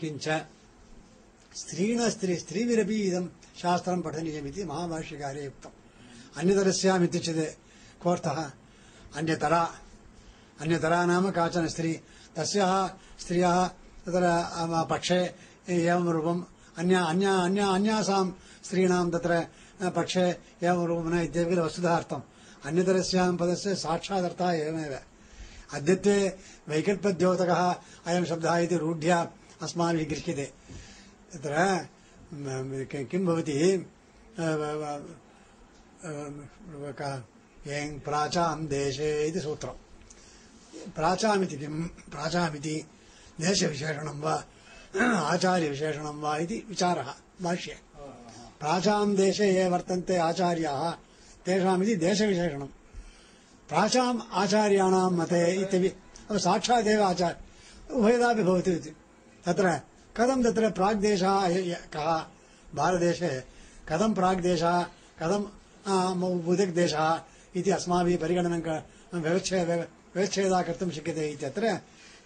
किञ्च स्त्रीण स्त्री स्त्रीभिरपि इदं शास्त्रं पठनीयमिति महाभाष्यकारे उक्तम्। अन्यतरस्याम् इत्युच्यते कोऽर्थः? अन्यतरा अन्यतरा नाम काचन स्त्री। तस्याः स्त्रियः तत्र अम, पक्षे एवं रूपम् अन्य अन्य अन्य अन्यासां स्त्रीणां तत्र अ, पक्षे एवं रूपं न इत्यपि किल वस्तुतः अन्यतरस्यां पदस्य साक्षादर्थः एवमेव। अद्यत्वे वैकल्पद्योतकः अयं शब्दः इति रूढ्या अस्माभिः गृह्यते तत्र म, कि- किं भवति अ, व- व- क- येङ् प्राचां देशे इति सूत्रम् प्राचामिति किं? प्राचामिति देशविशेषणं वा आचार्यविशेषणं वा इति विचारः भाष्ये। प्राचां देशे ये वर्तन्ते आचार्याः तेषामिति देशविशेषणं। प्राचाम् आचार्याणां मते इत्यपि साक्षादेव आचार्य उभयदापि भवति इति। तत्र कथं तत्र प्राग्देशः कः? भारतदेशे कथं प्राग्देशः, कथं उदिग्देशः इति अस्माभिः परिगणनं व्यवच्छे व्यव- व्यवच्छेदः कर्तुं शक्यते इत्यत्र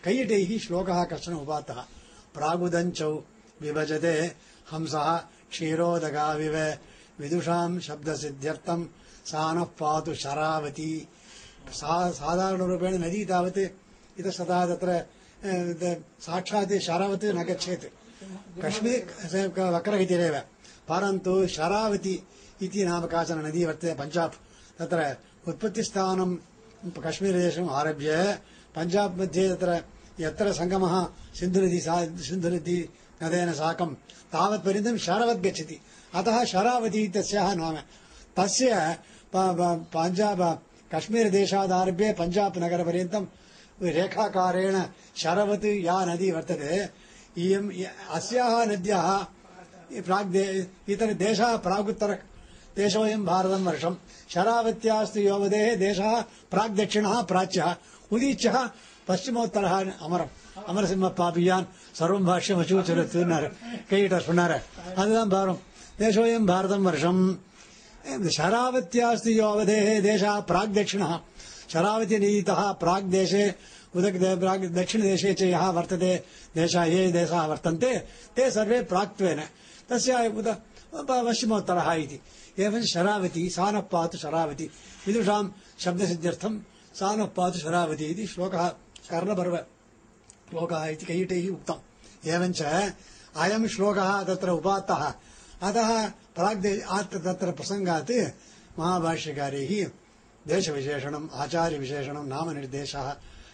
कैयटैः श्लोकः कश्चन उपात्तः। प्रागुदञ्चौ विभजते हंसः क्षीरोदगाविव विदुषां शब्दसिद्ध्यर्थं सा नः पातु शरावती। सा, साधारणरूपेण नदी तावत् इतस्ततः तत्र साक्षात् शरावत् न गच्छेत् कश्मीर स- क- वक्रगतिरेव परन्तु शरावती इति नाम काचन नदी वर्तते पञ्जाब् तत्र उत्पत्तिस्थानं कश्मीरदेशम् आरभ्य पञ्जाब् मध्ये तत्र यत्र सङ्गमः सिन्धुनदी सा सिन्धुनदी नदेन साकं तावत्पर्यन्तं शरवत् गच्छति अतः शरावती तस्याः नाम तस्य प- प- पञ्जाब कश्मीरदेशादारभ्य पञ्जाब् नगरपर्यन्तं रेखाकारेण शरवत् या नदी वर्तते इयम् इ- अस्याः नद्याः प्राग्दे इतरदेशः प्रागुत्तर देशोऽयं भारतं वर्षं शरावत्यास्तु योवदेः देशः प्राग्दक्षिणः प्राच्यः उदीच्यः पश्चिमोत्तरः अमरम् அமரசிம்மப்பாபியான் சர்வம் பாஷ்யம் அச்சூச்சரித்துனாரு கையிட்டார் சொன்னாரு அதுதான் பாரம் தேசோயம் பாரதம் வருஷம் शरावत्यास्ति योवधेः देशः प्राग् दक्षिणः शरावती नदीतः प्राग् देशे उदक प्राग्, दक्षिणदेशे च यः वर्तते, देशः ये देशाः वर्तन्ते, ते सर्वे प्राक्त्वेन। तस्य उद पश्चिमोत्तरः इति। एवं शरावती सा नः शरावती। विदुषां शब्दसिद्ध्यर्थं सा नः पातु शरावती इति श्लोकः, कर्णपर्व श्लोकः इति कैटैः उक्तम्। एवञ्च अयं श्लोकः तत्र उपात्तः। अतः प्राग् तत्र प्रसङ्गात् महाभाष्यकारैः देशविशेषणम् आचार्यविशेषणं नामनिर्देशः,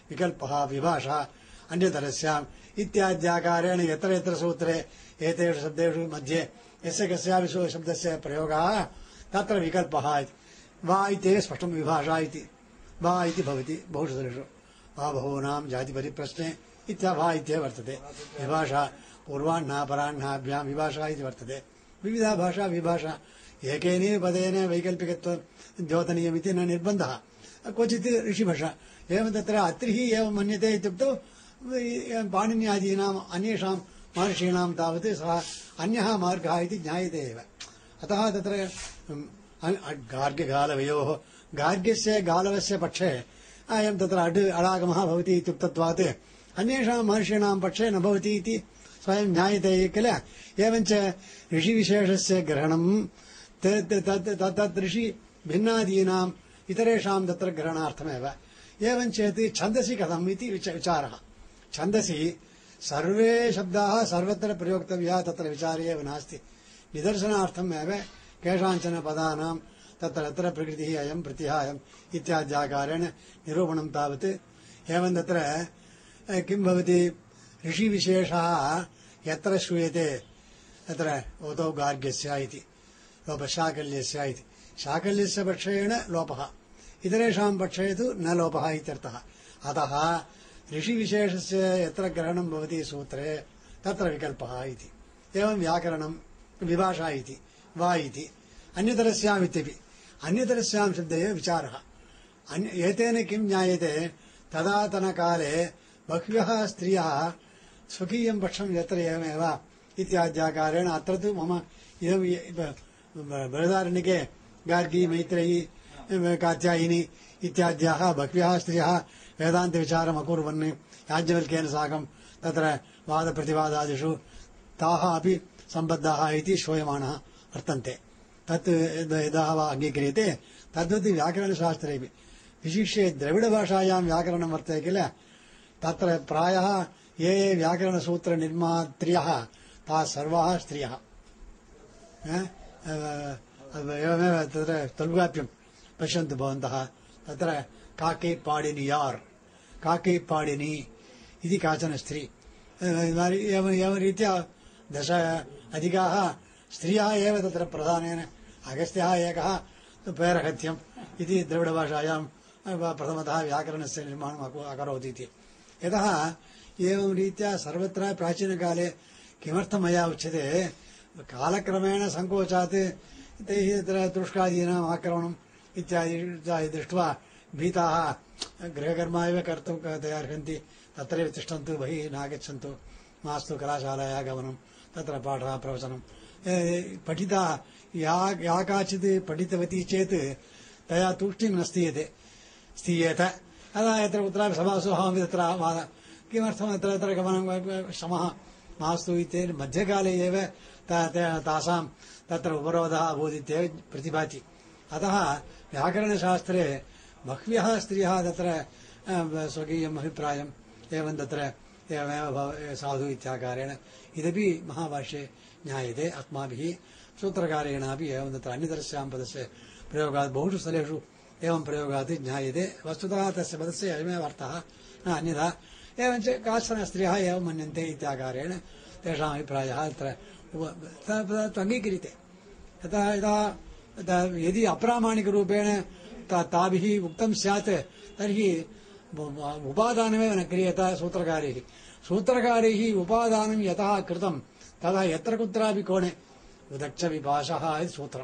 विकल्पः, विभाषा, अन्यतरस्याम् इत्याद्याकारेण यत्र यत्र सूत्रे एतेषु शब्देषु मध्ये यस्य कस्यापि शब्दस्य प्रयोगः तत्र विकल्पः इति। विभाषा इति। वा बहुषु स्थलेषु वा बहूनां जातिपरिप्रश्ने विभाषा पूर्वाह्नापराह्नाभ्यां विभाषा इति विविधा भाषा विभाषा एकेनैव पदेन वैकल्पिकत्वं द्योतनीयमिति न निर्बन्धः। क्वचित् ऋषिभाषा, एवं तत्र अत्रिः एवं मन्यते इत्युक्तौ पाणिन्यादीनाम्, अन्येषां महर्षीणां तावत् सः अन्यः मार्गः इति ज्ञायते एव। अतः तत्र गार्ग्यगालवयोः पक्षे, अयं तत्र अड्, अडागमः भवति इत्युक्तत्वात् पक्षे न भवति इति स्वयं ज्ञायते किल? एवञ्च ऋषिविशेषस्य ग्रहणं त- त- तत् तत् तत् ऋषि भिन्नादीनाम् इतरेषां तत्र ग्रहणार्थमेव एवञ्चेत् छन्दसि कथम् इति विच- विचारः छन्दसि सर्वे शब्दाः सर्वत्र प्रयोक्तव्याः तत्र विचारे एव नास्ति निदर्शनार्थम् एव केषाञ्चन पदानां तत्र तत्र प्रकृतिः अयं प्रत्ययः अयम् इत्याद्याकारेण निरूपणं तावत् एवं तत्र किं भवति ऋषिविशेषः यत्र श्रूयते तत्र ओतौ गार्ग्यस्य इति लोपशाकल्यस्य इति। शाकल्यस्य पक्षेण लोपः। इतरेषां पक्षे तु न लोपः इत्यर्थः। अतः ऋषिविशेषस्य यत्र ग्रहणं भवति सूत्रे, तत्र विकल्पः इति। एवं व्याकरणं, विभाषा इति, वा इति। अन्यतरस्याम् इत्यपि। अन्यतरस्यां शब्दे विचारः। अन्य, एतेन किं ज्ञायते? तदातनकाले बह्व्यः स्त्रियः स्वकीयं पक्षं यत्र एवमेव इत्याद्याकारेण अत्र तु मम इदं बृहदारण्यके गार्गी मैत्रेयी कात्यायिनी, इत्याद्याः बह्व्यः स्त्रियः वेदान्तविचारम् अकुर्वन्, याज्ञवल्क्येन साकं तत्र वादप्रतिवादादिषु ताः अपि सम्बद्धाः इति श्रूयमाणः वर्तन्ते। तत् यद् वा अङ्गीक्रियते, तद्वत् व्याकरणशास्त्रेपि विशिष्य द्रविडभाषायां व्याकरणं वर्तते किल? तत्र प्रायः ये ये व्याकरणसूत्रनिर्मात्र्यः, ताः सर्वाः स्त्रियः। एवमेव तत्र तल्गाप्यं पश्यन्तु भवन्तः। तत्र काके पाडिनियार् काके पाडिनि इति काचन स्त्री। एवं एवं रीत्या दश अधिकाः स्त्रियः एव तत्र प्रधानेन, अगस्त्यः एकः पेरहत्यम् इति द्रविडभाषायां प्रथमतः व्याकरणस्य निर्माणम् अकु- अकरोत् इति। यतः एवं रीत्या सर्वत्र प्राचीनकाले किमर्थं मया उच्यते कालक्रमेण सङ्कोचात् तैः तत्र तुष्कादीनाम् आक्रमणम् इत्यादि दृष्ट्वा भीताः गृहकर्म एव कर्तुं अर्हन्ति तत्रैव तिष्ठन्तु, बहिः नागच्छन्तु। मास्तु कलाशालायाः गमनं तत्र पाठः प्रवचनं पठिता, या या काचित् पठितवती चेत् तया तूष्णीं न स्तीयते स्थीयेत। अतः यत्र कुत्रापि सभासु अहमपि तत्र किमर्थम् अत्र तत्र गमनं श्रमः मास्तु इत्येव मध्यकाले एव तासां तत्र उपरोधः अभूत् इत्येव प्रतिभाति। अतः व्याकरणशास्त्रे बह्व्यः स्त्रियः तत्र स्वकीयम् अभिप्रायम् एवं तत्र एवमेव साधु इत्याकारेण इदपि महाभाष्ये ज्ञायते। अस्माभिः सूत्रकारेणापि एवं तत्र अन्यतरस्यां पदस्य प्रयोगात् बहुषु स्थलेषु एवं प्रयोगात् ज्ञायते। वस्तुतः तस्य पदस्य अयमेव अर्थः अन्यथा एवञ्च काश्चन स्त्रियः एवं मन्यन्ते इत्याकारेण तेषाम् अभिप्रायः अत्र अङ्गीक्रियते यतः यदा यदा- अप्रामाणिकरूपेण ताभिः उक्तं स्यात्, तर्हि उपादानमेव न क्रियत सूत्रकारैः। सूत्रकारैः उपादानं यतः कृतं, तदा यत्र कुत्रापि कोणे उदक्ष विभाषः इति सूत्रम्।